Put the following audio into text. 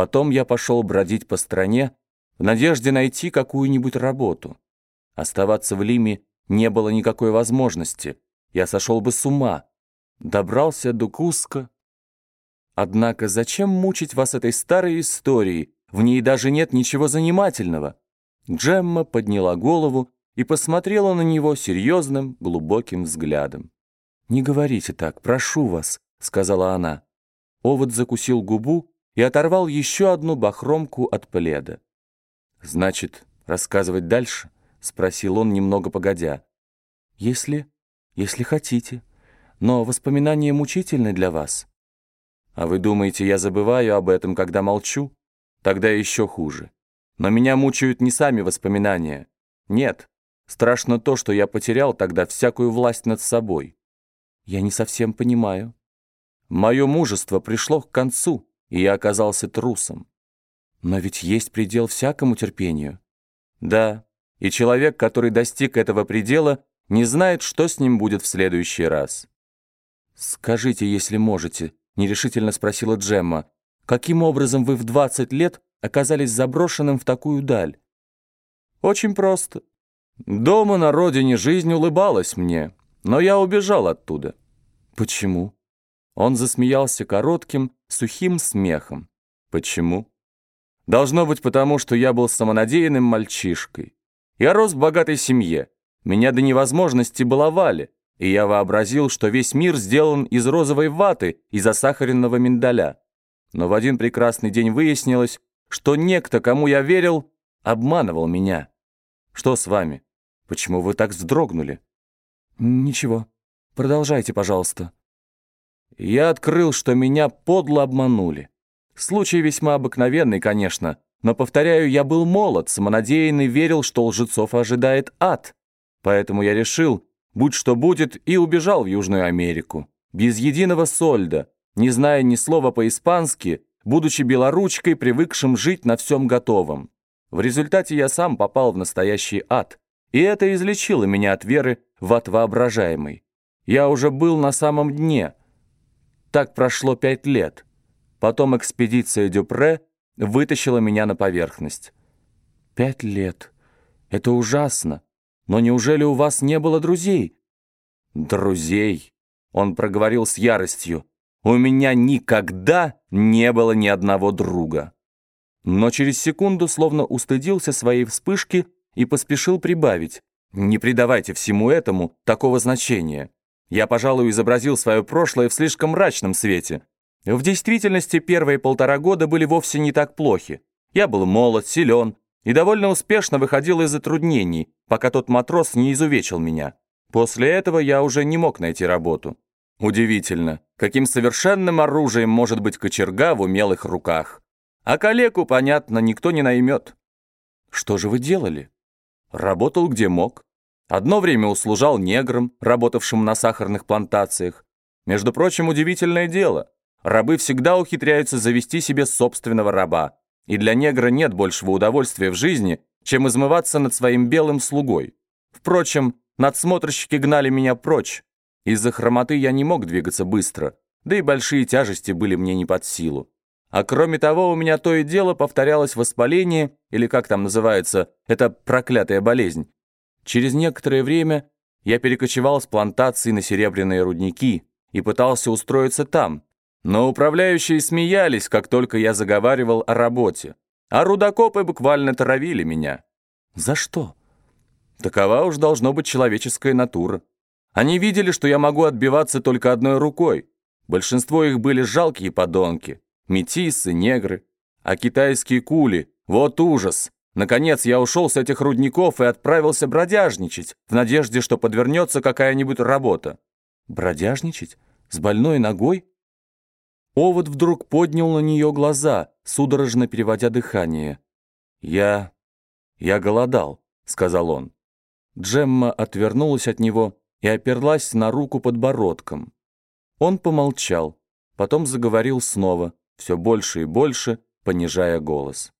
Потом я пошел бродить по стране в надежде найти какую-нибудь работу. Оставаться в Лиме не было никакой возможности. Я сошел бы с ума. Добрался до Куска. Однако зачем мучить вас этой старой историей? В ней даже нет ничего занимательного. Джемма подняла голову и посмотрела на него серьезным, глубоким взглядом. «Не говорите так, прошу вас», — сказала она. Овод закусил губу и оторвал еще одну бахромку от пледа. «Значит, рассказывать дальше?» — спросил он немного погодя. «Если... если хотите. Но воспоминания мучительны для вас». «А вы думаете, я забываю об этом, когда молчу? Тогда еще хуже. Но меня мучают не сами воспоминания. Нет, страшно то, что я потерял тогда всякую власть над собой. Я не совсем понимаю. Мое мужество пришло к концу, и я оказался трусом. Но ведь есть предел всякому терпению. Да, и человек, который достиг этого предела, не знает, что с ним будет в следующий раз. «Скажите, если можете», — нерешительно спросила Джемма, «каким образом вы в 20 лет оказались заброшенным в такую даль?» «Очень просто. Дома на родине жизнь улыбалась мне, но я убежал оттуда». «Почему?» Он засмеялся коротким, сухим смехом. «Почему?» «Должно быть потому, что я был самонадеянным мальчишкой. Я рос в богатой семье. Меня до невозможности баловали, и я вообразил, что весь мир сделан из розовой ваты и засахаренного миндаля. Но в один прекрасный день выяснилось, что некто, кому я верил, обманывал меня. Что с вами? Почему вы так вздрогнули? Ничего. Продолжайте, пожалуйста. Я открыл, что меня подло обманули. Случай весьма обыкновенный, конечно, но, повторяю, я был молод, самонадеянный, верил, что лжецов ожидает ад. Поэтому я решил, будь что будет, и убежал в Южную Америку. Без единого сольда, не зная ни слова по-испански, будучи белоручкой, привыкшим жить на всем готовом. В результате я сам попал в настоящий ад. И это излечило меня от веры в ад воображаемый. Я уже был на самом дне. Так прошло пять лет. Потом экспедиция Дюпре вытащила меня на поверхность. Пять лет. Это ужасно. Но неужели у вас не было друзей? Друзей. Он проговорил с яростью. У меня никогда не было ни одного друга. Но через секунду словно устыдился своей вспышки и поспешил прибавить. Не придавайте всему этому такого значения. Я, пожалуй, изобразил свое прошлое в слишком мрачном свете. В действительности первые полтора года были вовсе не так плохи. Я был молод, силен и довольно успешно выходил из затруднений, пока тот матрос не изувечил меня. После этого я уже не мог найти работу. Удивительно, каким совершенным оружием может быть кочерга в умелых руках. А калеку, понятно, никто не наймет. Что же вы делали? Работал где мог. Одно время услужал неграм, работавшим на сахарных плантациях. Между прочим, удивительное дело. Рабы всегда ухитряются завести себе собственного раба. И для негра нет большего удовольствия в жизни, чем измываться над своим белым слугой. Впрочем, надсмотрщики гнали меня прочь. Из-за хромоты я не мог двигаться быстро, да и большие тяжести были мне не под силу. А кроме того, у меня то и дело повторялось воспаление, или как там называется, это проклятая болезнь. Через некоторое время я перекочевал с плантации на серебряные рудники и пытался устроиться там, но управляющие смеялись, как только я заговаривал о работе, а рудокопы буквально травили меня. За что? Такова уж должно быть человеческая натура. Они видели, что я могу отбиваться только одной рукой. Большинство их были жалкие подонки, метисы, негры. А китайские кули — вот ужас. Наконец я ушел с этих рудников и отправился бродяжничать, в надежде, что подвернется какая-нибудь работа. Бродяжничать? С больной ногой? Овод вдруг поднял на нее глаза, судорожно переводя дыхание. «Я... я голодал», — сказал он. Джемма отвернулась от него и оперлась на руку подбородком. Он помолчал, потом заговорил снова, все больше и больше, понижая голос.